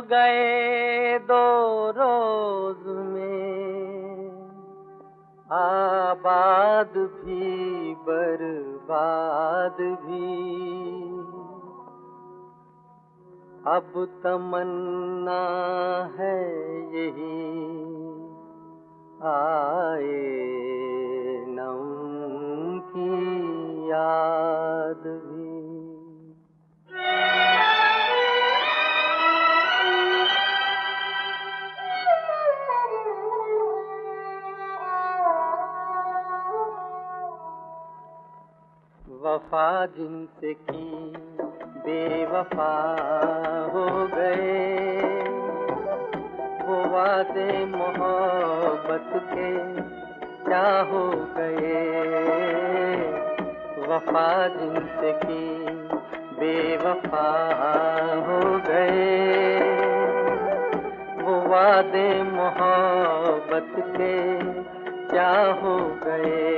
गए दो रोज में। आबाद भी, बर्बाद भी। अब तमन्ना है यही, आए नम की याद भी। वफा जिनसे की बेवफा हो गए। वो वादे मोहब्बत के क्या हो गए? वफा जिनसे की बेवफा हो गए। वो वादे मोहब्बत के क्या हो गए?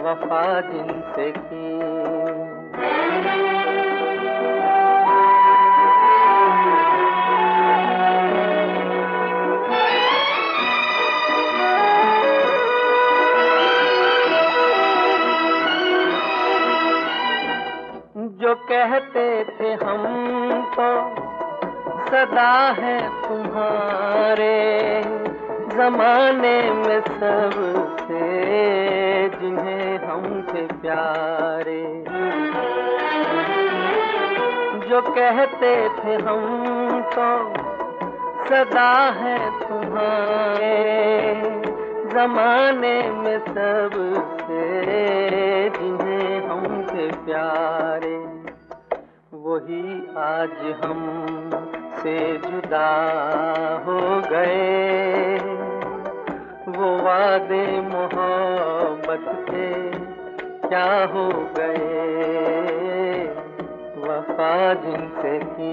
वफा जिनसे की। जो कहते थे हम तो सदा है तुम्हारे। जमाने में सबसे जिन्हें हम थे प्यारे। जो कहते थे हम तो सदा है तुम्हारे। जमाने में सबसे जिन्हें हम थे प्यारे। वही आज हम से जुदा हो गए। वादे मोहब्बत के क्या हो गए? वफा जिनसे की।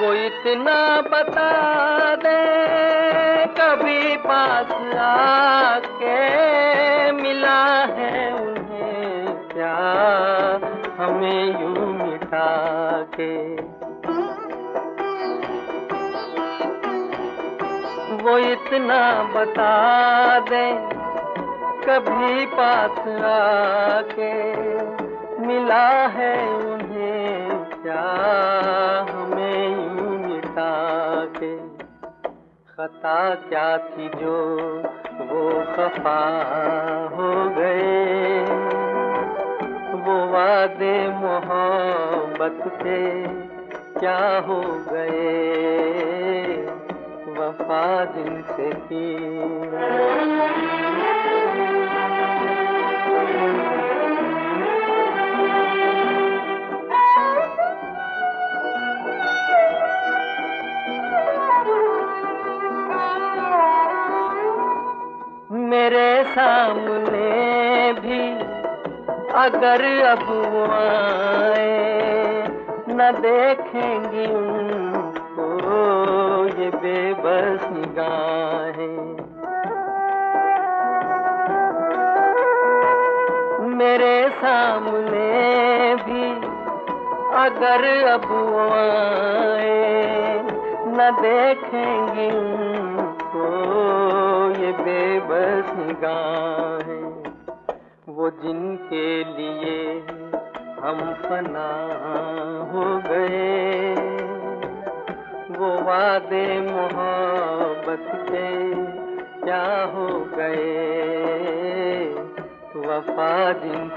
वो इतना बता दे कभी पास आके मिला है उन्हें क्या हमें यूँ मिटा के। वो इतना बता दे, कभी पास आके मिला है उन्हें क्या हमें यूँ मिटा के। खता क्या थी जो वो खफा हो गए? वो वादे मोहब्बत के क्या हो गए? वफा जिनसे की। मेरे सामने भी अगर अब वो आए, न देखेंगी उनको ये बेबस निगाहें। मेरे सामने भी अगर अब वो आए, न देखेंगी उनको बेबस निगाहें, वो जिनके लिए हम फना हो गए। वो वादे मोहब्बत के क्या हो गए, वफा जिनसे